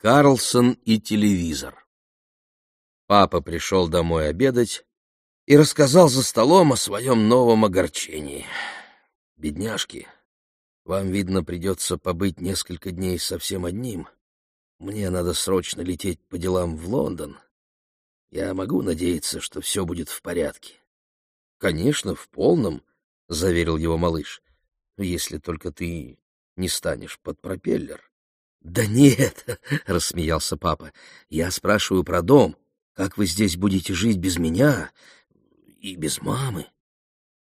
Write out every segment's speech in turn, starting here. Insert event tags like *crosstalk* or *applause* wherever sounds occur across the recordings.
Карлсон и телевизор. Папа пришел домой обедать и рассказал за столом о своем новом огорчении. «Бедняжки, вам, видно, придется побыть несколько дней совсем одним. Мне надо срочно лететь по делам в Лондон. Я могу надеяться, что все будет в порядке». «Конечно, в полном», — заверил его малыш, — «если только ты не станешь под пропеллер». «Да нет», — рассмеялся папа, — «я спрашиваю про дом. Как вы здесь будете жить без меня и без мамы?»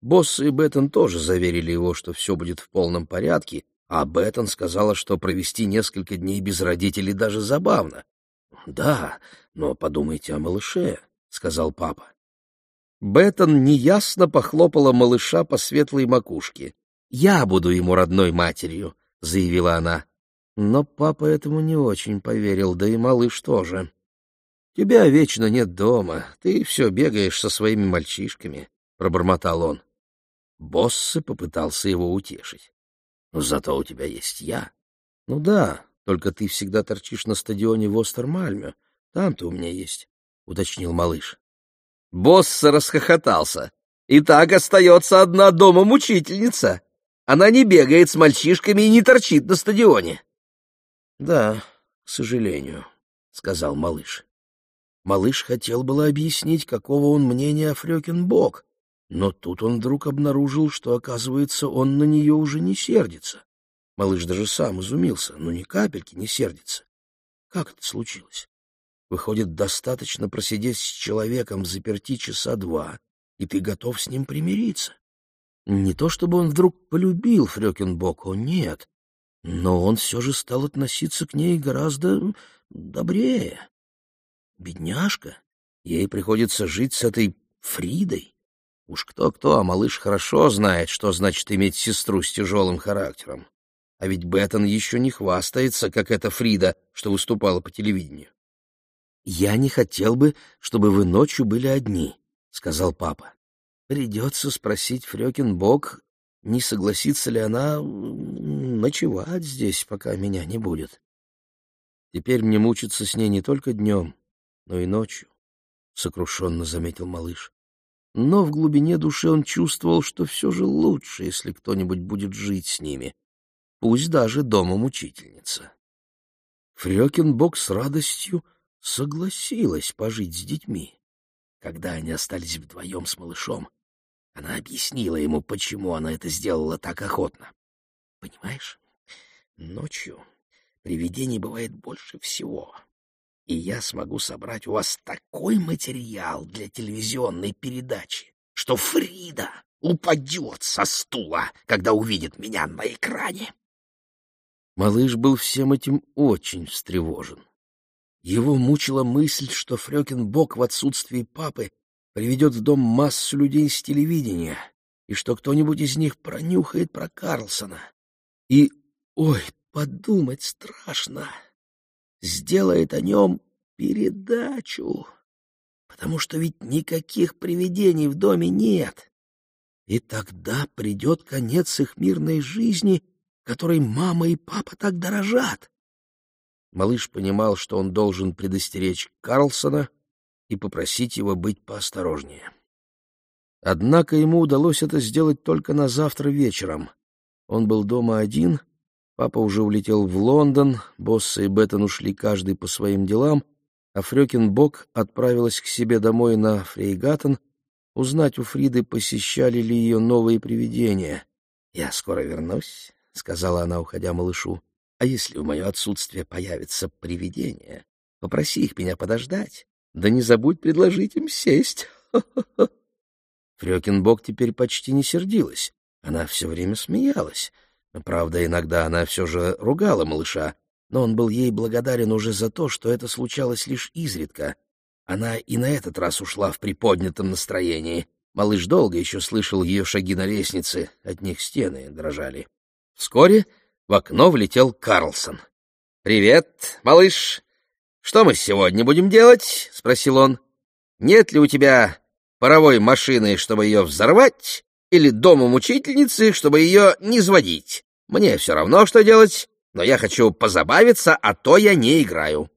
Босс и Беттон тоже заверили его, что все будет в полном порядке, а Беттон сказала, что провести несколько дней без родителей даже забавно. «Да, но подумайте о малыше», — сказал папа. Беттон неясно похлопала малыша по светлой макушке. «Я буду ему родной матерью», — заявила она. Но папа этому не очень поверил, да и малыш тоже. «Тебя вечно нет дома, ты все бегаешь со своими мальчишками», — пробормотал он. Боссы попытался его утешить. «Но зато у тебя есть я». «Ну да, только ты всегда торчишь на стадионе в Остермальме. Там-то у меня есть», — уточнил малыш. Босса расхохотался. «И так остается одна дома мучительница. Она не бегает с мальчишками и не торчит на стадионе». Да, к сожалению, сказал малыш. Малыш хотел было объяснить, какого он мнения о Фрёкинбок, но тут он вдруг обнаружил, что, оказывается, он на нее уже не сердится. Малыш даже сам изумился, но ни капельки не сердится. Как это случилось? Выходит, достаточно просидеть с человеком заперти часа два, и ты готов с ним примириться. Не то чтобы он вдруг полюбил Фрёкинбок, о нет, но он все же стал относиться к ней гораздо добрее. Бедняжка, ей приходится жить с этой Фридой. Уж кто-кто, а малыш хорошо знает, что значит иметь сестру с тяжелым характером. А ведь Беттон еще не хвастается, как эта Фрида, что выступала по телевидению. «Я не хотел бы, чтобы вы ночью были одни», — сказал папа. «Придется спросить Фрёкинбок, не согласится ли она ночевать здесь, пока меня не будет. Теперь мне мучиться с ней не только днем, но и ночью, — сокрушенно заметил малыш. Но в глубине души он чувствовал, что все же лучше, если кто-нибудь будет жить с ними, пусть даже дома мучительница. Фрёкинбок с радостью согласилась пожить с детьми. Когда они остались вдвоем с малышом, она объяснила ему, почему она это сделала так охотно. Понимаешь, ночью привидений бывает больше всего, и я смогу собрать у вас такой материал для телевизионной передачи, что Фрида упадет со стула, когда увидит меня на экране. Малыш был всем этим очень встревожен. Его мучила мысль, что Фрёкинбок в отсутствии папы приведет в дом массу людей с телевидения, и что кто-нибудь из них пронюхает про Карлсона. И, ой, подумать страшно, сделает о нем передачу, потому что ведь никаких привидений в доме нет. И тогда придет конец их мирной жизни, которой мама и папа так дорожат. Малыш понимал, что он должен предостеречь Карлсона, и попросить его быть поосторожнее. Однако ему удалось это сделать только на завтра вечером. Он был дома один, папа уже улетел в Лондон, Босса и Беттон ушли каждый по своим делам, а Фрёкинбок отправилась к себе домой на Фрейгаттен узнать у Фриды, посещали ли ее новые привидения. «Я скоро вернусь», — сказала она, уходя малышу. «А если в мое отсутствие появится привидение, попроси их меня подождать. Да не забудь предложить им сесть. *laughs* Фрёкинбок теперь почти не сердилась. Она все время смеялась. Правда, иногда она все же ругала малыша, но он был ей благодарен уже за то, что это случалось лишь изредка. Она и на этот раз ушла в приподнятом настроении. Малыш долго еще слышал ее шаги на лестнице, от них стены дрожали. Вскоре в окно влетел Карлсон. «Привет, малыш!» «Что мы сегодня будем делать?» — спросил он. «Нет ли у тебя паровой машины, чтобы ее взорвать, или дома мучительницы, чтобы ее не сводить? Мне все равно, что делать. но я хочу позабавиться, а то я не играю.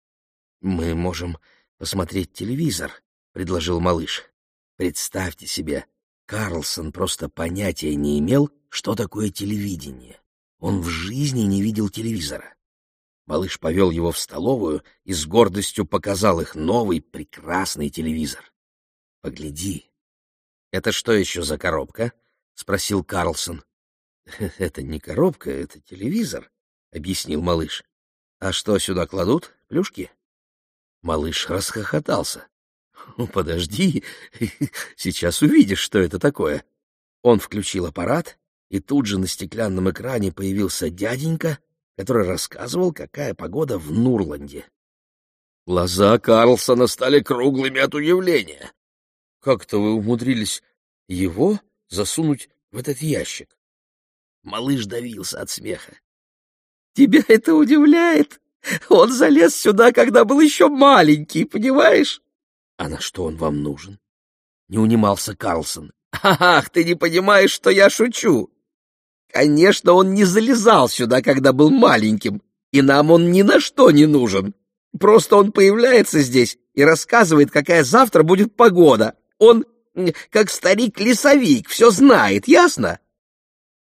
— Мы можем посмотреть телевизор, — предложил малыш. — Представьте себе, Карлсон просто понятия не имел, что такое телевидение. Он в жизни не видел телевизора. Малыш повел его в столовую и с гордостью показал их новый прекрасный телевизор. — Погляди. — Это что еще за коробка? — спросил Карлсон. — *laughs* Это не коробка, это телевизор, — объяснил малыш. — А что сюда кладут? Плюшки? Малыш расхохотался. «Ну, подожди, *laughs* сейчас увидишь, что это такое». Он включил аппарат, и тут же на стеклянном экране появился дяденька, который рассказывал, какая погода в Нурланде. Глаза Карлсона стали круглыми от удивления. «Как-то вы умудрились его засунуть в этот ящик?» Малыш давился от смеха. «Тебя это удивляет? Он залез сюда, когда был еще маленький, понимаешь? А на что он вам нужен? Не унимался Карлсон. Ах, ты не понимаешь, что я шучу. Конечно, он не залезал сюда, когда был маленьким, и нам он ни на что не нужен. Просто он появляется здесь и рассказывает, какая завтра будет погода. Он, как старик-лесовик, все знает, ясно?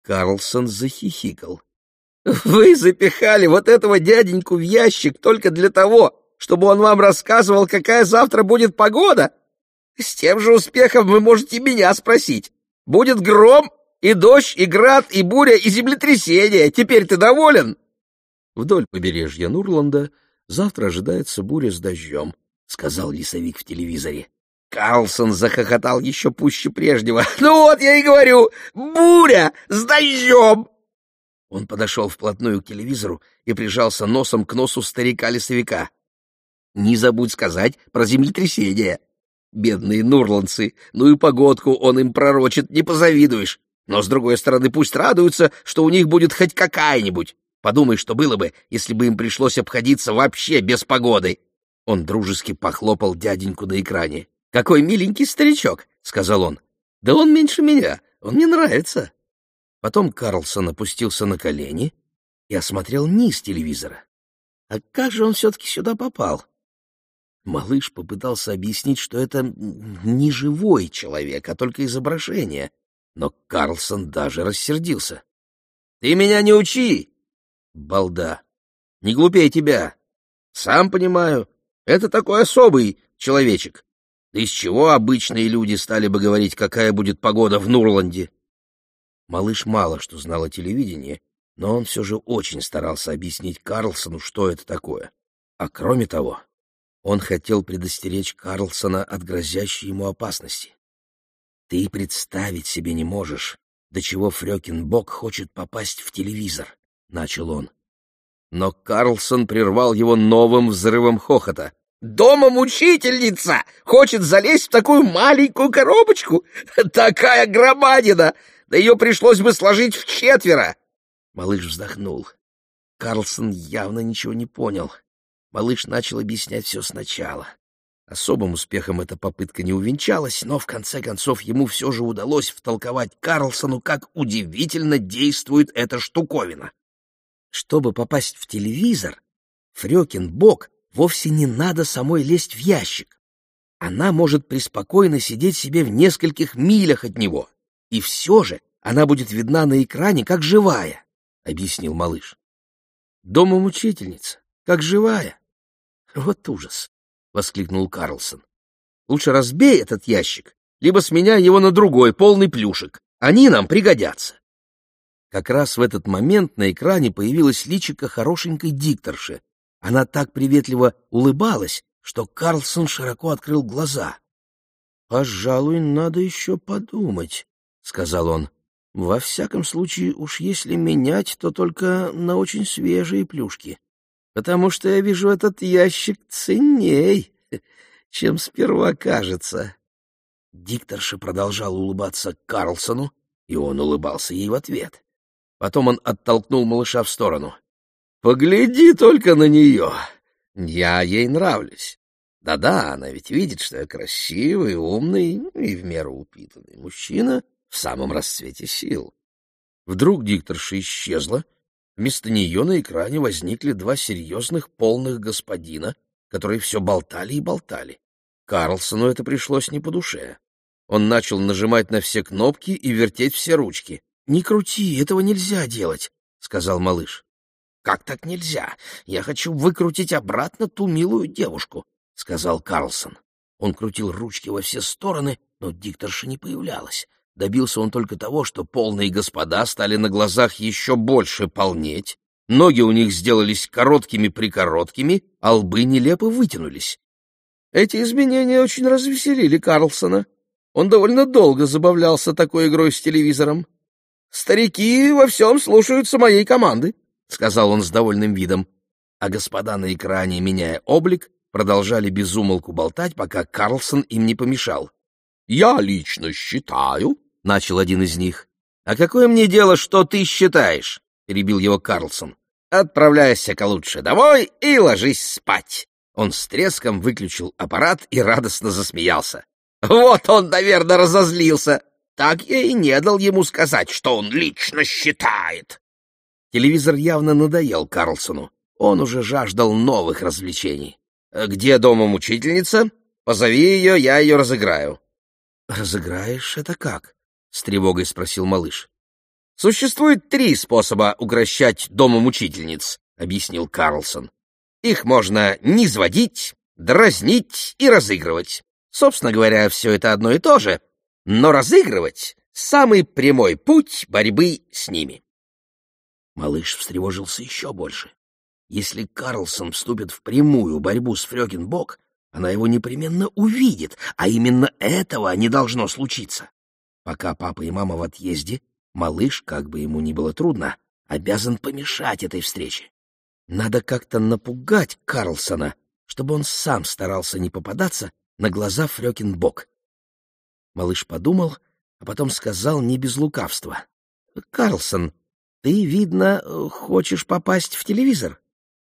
Карлсон захихикал. *laughs* Вы запихали вот этого дяденьку в ящик только для того, чтобы он вам рассказывал, какая завтра будет погода? С тем же успехом вы можете меня спросить. Будет гром, и дождь, и град, и буря, и землетрясение. Теперь ты доволен? Вдоль побережья Нурланда завтра ожидается буря с дождем, — сказал лесовик в телевизоре. Карлсон захохотал еще пуще прежнего. *laughs* «Ну вот, я и говорю, буря с дождем!» Он подошел вплотную к телевизору и прижался носом к носу старика-лесовика. «Не забудь сказать про землетрясение. Бедные нурландцы, ну и погодку он им пророчит, не позавидуешь. Но, с другой стороны, пусть радуются, что у них будет хоть какая-нибудь. Подумай, что было бы, если бы им пришлось обходиться вообще без погоды». Он дружески похлопал дяденьку на экране. «Какой миленький старичок!» — сказал он. «Да он меньше меня, он мне нравится». Потом Карлсон опустился на колени и осмотрел низ телевизора. А как же он все-таки сюда попал? Малыш попытался объяснить, что это не живой человек, а только изображение, но Карлсон даже рассердился. — Ты меня не учи! — Балда! Не глупее тебя! Сам понимаю, это такой особый человечек. Да из чего обычные люди стали бы говорить, какая будет погода в Нурланде? Малыш мало что знал о телевидении, но он все же очень старался объяснить Карлсону, что это такое. А кроме того, он хотел предостеречь Карлсона от грозящей ему опасности. «Ты представить себе не можешь, до чего Фрёкинбок хочет попасть в телевизор», — начал он. Но Карлсон прервал его новым взрывом хохота. «Дома мучительница хочет залезть в такую маленькую коробочку? Такая громадина! да ее пришлось бы сложить в четверо. Малыш вздохнул. Карлсон явно ничего не понял. Малыш начал объяснять все сначала. Особым успехом эта попытка не увенчалась, но в конце концов ему все же удалось втолковать Карлсону, как удивительно действует эта штуковина. Чтобы попасть в телевизор, Фрёкин Бог вовсе не надо самой лезть в ящик. Она может преспокойно сидеть себе в нескольких милях от него. И все же она будет видна на экране, как живая, — объяснил малыш. Дома мучительница, как живая. Вот ужас, — воскликнул Карлсон. Лучше разбей этот ящик, либо сменяй его на другой, полный плюшек. Они нам пригодятся. Как раз в этот момент на экране появилась личико хорошенькой дикторши. Она так приветливо улыбалась, что Карлсон широко открыл глаза. — Пожалуй, надо еще подумать, — сказал он. — Во всяком случае, уж если менять, то только на очень свежие плюшки, потому что я вижу этот ящик ценней, чем сперва кажется. Дикторша продолжала улыбаться Карлсону, и он улыбался ей в ответ. Потом он оттолкнул малыша в сторону. — Погляди только на нее! Я ей нравлюсь. Да-да, она ведь видит, что я красивый, умный и в меру упитанный мужчина — в самом расцвете сил. Вдруг дикторша исчезла, Вместо нее на экране возникли два серьезных полных господина, которые все болтали и болтали. Карлсону это пришлось не по душе. Он начал нажимать на все кнопки и вертеть все ручки. — Не крути, этого нельзя делать, — сказал малыш. — Как так нельзя? Я хочу выкрутить обратно ту милую девушку, — сказал Карлсон. Он крутил ручки во все стороны, но дикторша не появлялась. Добился он только того, что полные господа стали на глазах еще больше полнеть, ноги у них сделались короткими-прикороткими, а лбы нелепо вытянулись. Эти изменения очень развеселили Карлсона. Он довольно долго забавлялся такой игрой с телевизором. «Старики во всем слушаются моей команды», — сказал он с довольным видом. А господа на экране, меняя облик, продолжали безумолку болтать, пока Карлсон им не помешал. «Я лично считаю», — начал один из них. «А какое мне дело, что ты считаешь?» — перебил его Карлсон. «Отправляйся-ка лучше домой и ложись спать». Он с треском выключил аппарат и радостно засмеялся. «Вот он, наверное, разозлился. Так я и не дал ему сказать, что он лично считает». Телевизор явно надоел Карлсону. Он уже жаждал новых развлечений. «Где дома мучительница? Позови ее, я ее разыграю». «Разыграешь это как?» — с тревогой спросил малыш. «Существует три способа укращать дома мучительниц», — объяснил Карлсон. «Их можно низводить, дразнить и разыгрывать. Собственно говоря, все это одно и то же, но разыгрывать — самый прямой путь борьбы с ними». Малыш встревожился еще больше. Если Карлсон вступит в прямую борьбу с Фрёкинбок, она его непременно увидит, а именно этого не должно случиться. Пока папа и мама в отъезде, малыш, как бы ему ни было трудно, обязан помешать этой встрече. Надо как-то напугать Карлсона, чтобы он сам старался не попадаться на глаза Фрёкинбок. Малыш подумал, а потом сказал не без лукавства. — Карлсон, ты, видно, хочешь попасть в телевизор?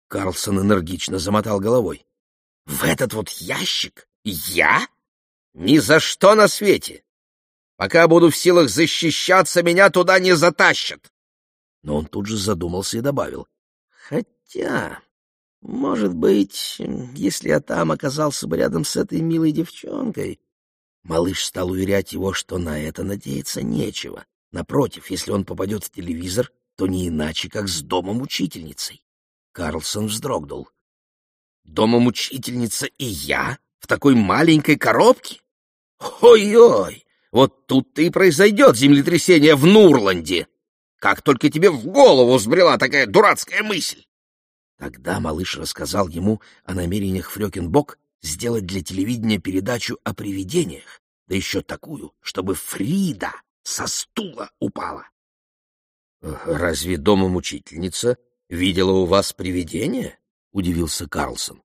Карлсон энергично замотал головой. — В этот вот ящик? Я? Ни за что на свете! Пока буду в силах защищаться, меня туда не затащат. Но он тут же задумался и добавил. — Хотя, может быть, если я там оказался бы рядом с этой милой девчонкой... Малыш стал уверять его, что на это надеяться нечего. Напротив, если он попадет в телевизор, то не иначе, как с домом учительницей. Карлсон вздрогнул. «Домом учительница и я? В такой маленькой коробке? Ой-ой! Вот тут-то и произойдет землетрясение в Нурланде! Как только тебе в голову взбрела такая дурацкая мысль!» Тогда малыш рассказал ему о намерениях Фрёкинбок сделать для телевидения передачу о привидениях, да еще такую, чтобы Фрида со стула упала. «Разве домом учительница видела у вас привидение?» — удивился Карлсон.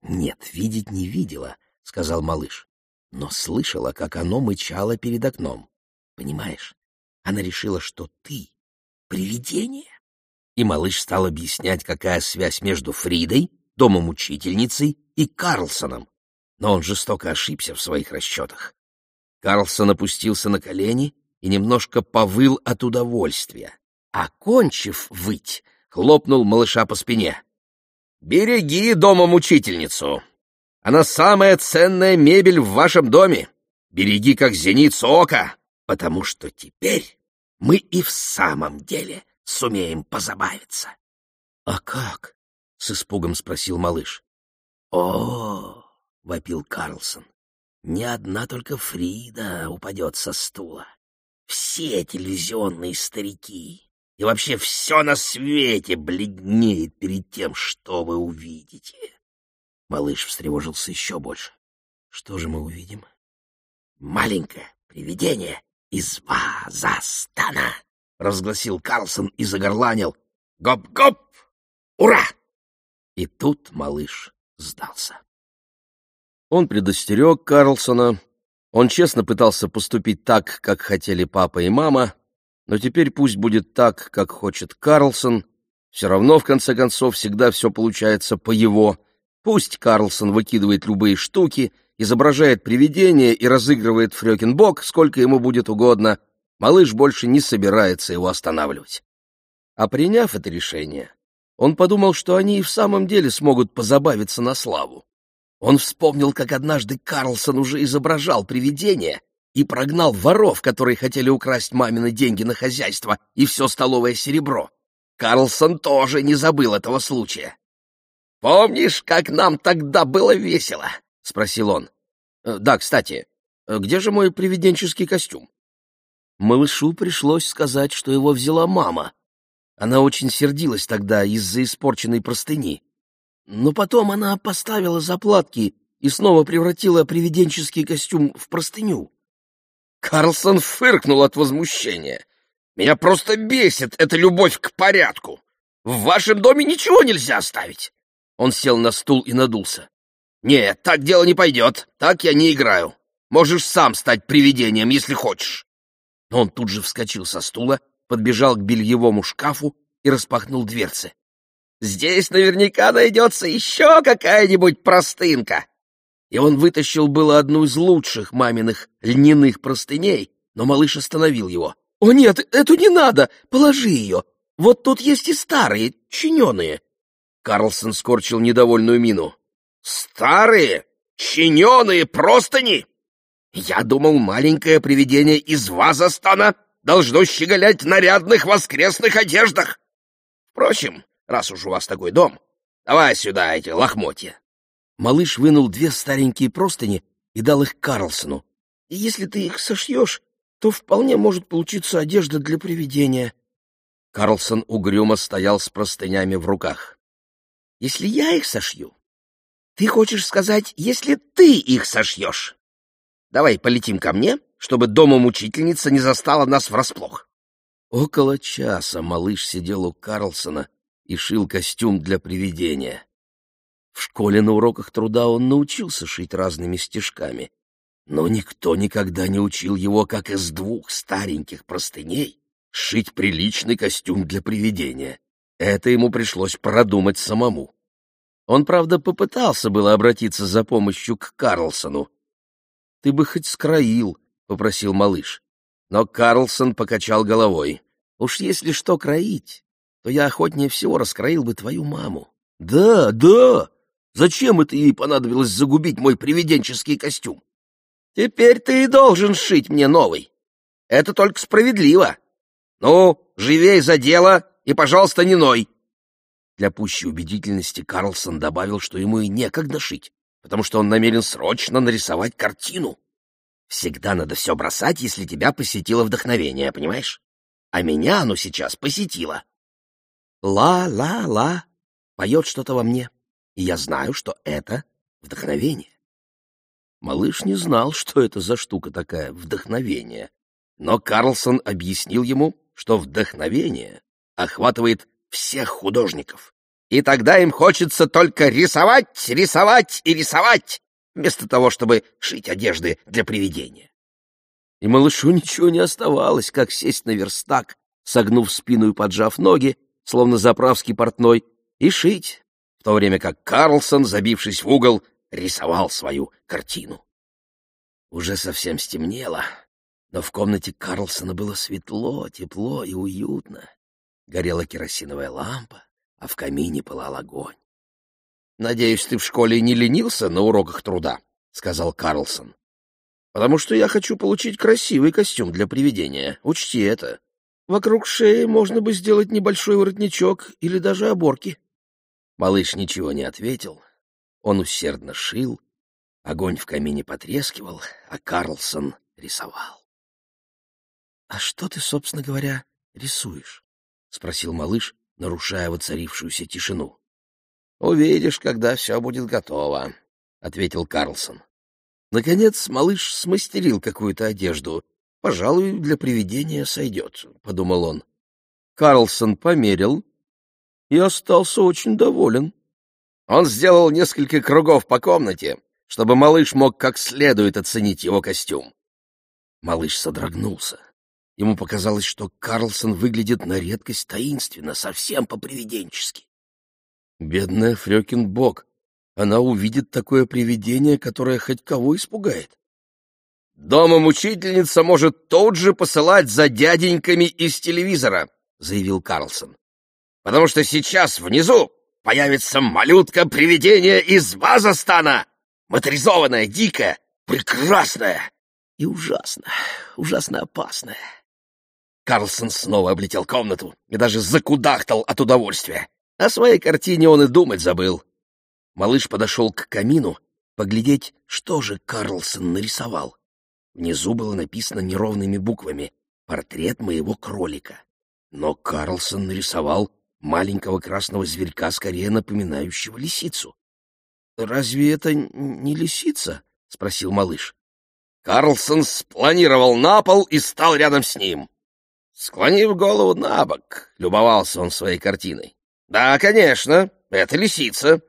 «Нет, видеть не видела», — сказал малыш, «но слышала, как оно мычало перед окном. Понимаешь, она решила, что ты — привидение». И малыш стал объяснять, какая связь между Фридой, домом учительницей и Карлсоном. Но он жестоко ошибся в своих расчетах. Карлсон опустился на колени и немножко повыл от удовольствия. Окончив выть, хлопнул малыша по спине. «Береги дома мучительницу! Она самая ценная мебель в вашем доме! Береги как зеницу ока, потому что теперь мы и в самом деле сумеем позабавиться!» «А как?» — с испугом спросил малыш. «О!» — вопил Карлсон. «Не одна только Фрида упадет со стула. Все телевизионные старики, и вообще все на свете бледнеет перед тем, что вы увидите. Малыш встревожился еще больше. Что же мы увидим? Маленькое привидение из Вазастана, разгласил Карлсон и загорланил. Гоп-гоп! Ура! И тут малыш сдался. Он предостерег Карлсона. Он честно пытался поступить так, как хотели папа и мама, но теперь пусть будет так, как хочет Карлсон. Все равно, в конце концов, всегда все получается по его. Пусть Карлсон выкидывает любые штуки, изображает привидение и разыгрывает Фрёкинбок, сколько ему будет угодно. Малыш больше не собирается его останавливать. А приняв это решение, он подумал, что они и в самом деле смогут позабавиться на славу. Он вспомнил, как однажды Карлсон уже изображал привидение и прогнал воров, которые хотели украсть мамины деньги на хозяйство и все столовое серебро. Карлсон тоже не забыл этого случая. «Помнишь, как нам тогда было весело?» — спросил он. «Э, «Да, кстати, э, где же мой привиденческий костюм?» Малышу пришлось сказать, что его взяла мама. Она очень сердилась тогда из-за испорченной простыни. Но потом она поставила заплатки и снова превратила привиденческий костюм в простыню. Карлсон фыркнул от возмущения. «Меня просто бесит эта любовь к порядку. В вашем доме ничего нельзя оставить. Он сел на стул и надулся. «Нет, так дело не пойдет. Так я не играю. Можешь сам стать привидением, если хочешь». Но он тут же вскочил со стула, подбежал к бельевому шкафу и распахнул дверцы. «Здесь наверняка найдется еще какая-нибудь простынка!» И он вытащил было одну из лучших маминых льняных простыней, но малыш остановил его. «О нет, эту не надо! Положи ее! Вот тут есть и старые, чиненые. Карлсон скорчил недовольную мину. «Старые, чиненые простыни! Я думал, маленькое привидение из Вазастана должно щеголять в нарядных воскресных одеждах. Впрочем, раз уж у вас такой дом, давай сюда эти лохмотья». Малыш вынул две старенькие простыни и дал их Карлсону. «И если ты их сошьешь, то вполне может получиться одежда для привидения». Карлсон угрюмо стоял с простынями в руках если я их сошью? Ты хочешь сказать, если ты их сошьешь? Давай полетим ко мне, чтобы дома мучительница не застала нас врасплох. Около часа малыш сидел у Карлсона и шил костюм для привидения. В школе на уроках труда он научился шить разными стежками, но никто никогда не учил его, как из двух стареньких простыней шить приличный костюм для привидения. Это ему пришлось продумать самому. Он, правда, попытался было обратиться за помощью к Карлсону. «Ты бы хоть скроил», — попросил малыш. Но Карлсон покачал головой. «Уж если что кроить, то я охотнее всего раскроил бы твою маму». «Да, да! Зачем это ей понадобилось загубить мой привиденческий костюм? Теперь ты и должен сшить мне новый. Это только справедливо. Ну, живей за дело и, пожалуйста, не ной. Для пущей убедительности Карлсон добавил, что ему и некогда шить, потому что он намерен срочно нарисовать картину. Всегда надо все бросать, если тебя посетило вдохновение, понимаешь? А меня оно сейчас посетило. Ла-ла-ла поет что-то во мне, и я знаю, что это вдохновение. Малыш не знал, что это за штука такая, вдохновение. Но Карлсон объяснил ему, что вдохновение охватывает всех художников. И тогда им хочется только рисовать, рисовать и рисовать, вместо того, чтобы шить одежды для привидения. И малышу ничего не оставалось, как сесть на верстак, согнув спину и поджав ноги, словно заправский портной, и шить, в то время как Карлсон, забившись в угол, рисовал свою картину. Уже совсем стемнело, но в комнате Карлсона было светло, тепло и уютно. Горела керосиновая лампа, а в камине пылал огонь. — Надеюсь, ты в школе не ленился на уроках труда, — сказал Карлсон. — Потому что я хочу получить красивый костюм для привидения. Учти это. Вокруг шеи можно бы сделать небольшой воротничок или даже оборки. Малыш ничего не ответил. Он усердно шил, огонь в камине потрескивал, а Карлсон рисовал. — А что ты, собственно говоря, рисуешь? — спросил малыш, нарушая воцарившуюся тишину. — Увидишь, когда все будет готово, — ответил Карлсон. Наконец малыш смастерил какую-то одежду. «Пожалуй, для привидения сойдет», — подумал он. Карлсон померил и остался очень доволен. Он сделал несколько кругов по комнате, чтобы малыш мог как следует оценить его костюм. Малыш содрогнулся. Ему показалось, что Карлсон выглядит на редкость таинственно, совсем по-привиденчески. Бедная Фрёкин Бог, она увидит такое привидение, которое хоть кого испугает. «Дома мучительница может тут же посылать за дяденьками из телевизора», — заявил Карлсон. потому что сейчас внизу появится малютка-привидение из Вазастана, моторизованная, дикая, прекрасная и ужасно, ужасно опасная. Карлсон снова облетел комнату и даже закудахтал от удовольствия. О своей картине он и думать забыл. Малыш подошел к камину поглядеть, что же Карлсон нарисовал. Внизу было написано неровными буквами «Портрет моего кролика». Но Карлсон нарисовал маленького красного зверька, скорее напоминающего лисицу. «Разве это не лисица?» — спросил малыш. Карлсон спланировал на пол и стал рядом с ним. Склонив голову на бок, любовался он своей картиной. «Да, конечно, это лисица.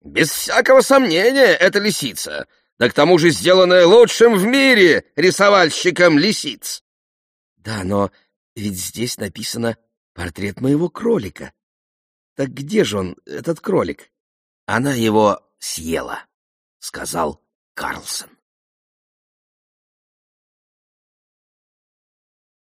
Без всякого сомнения, это лисица. Да к тому же сделанная лучшим в мире рисовальщиком лисиц». «Да, но ведь здесь написано «портрет моего кролика». Так где же он, этот кролик?» «Она его съела», — сказал Карлсон.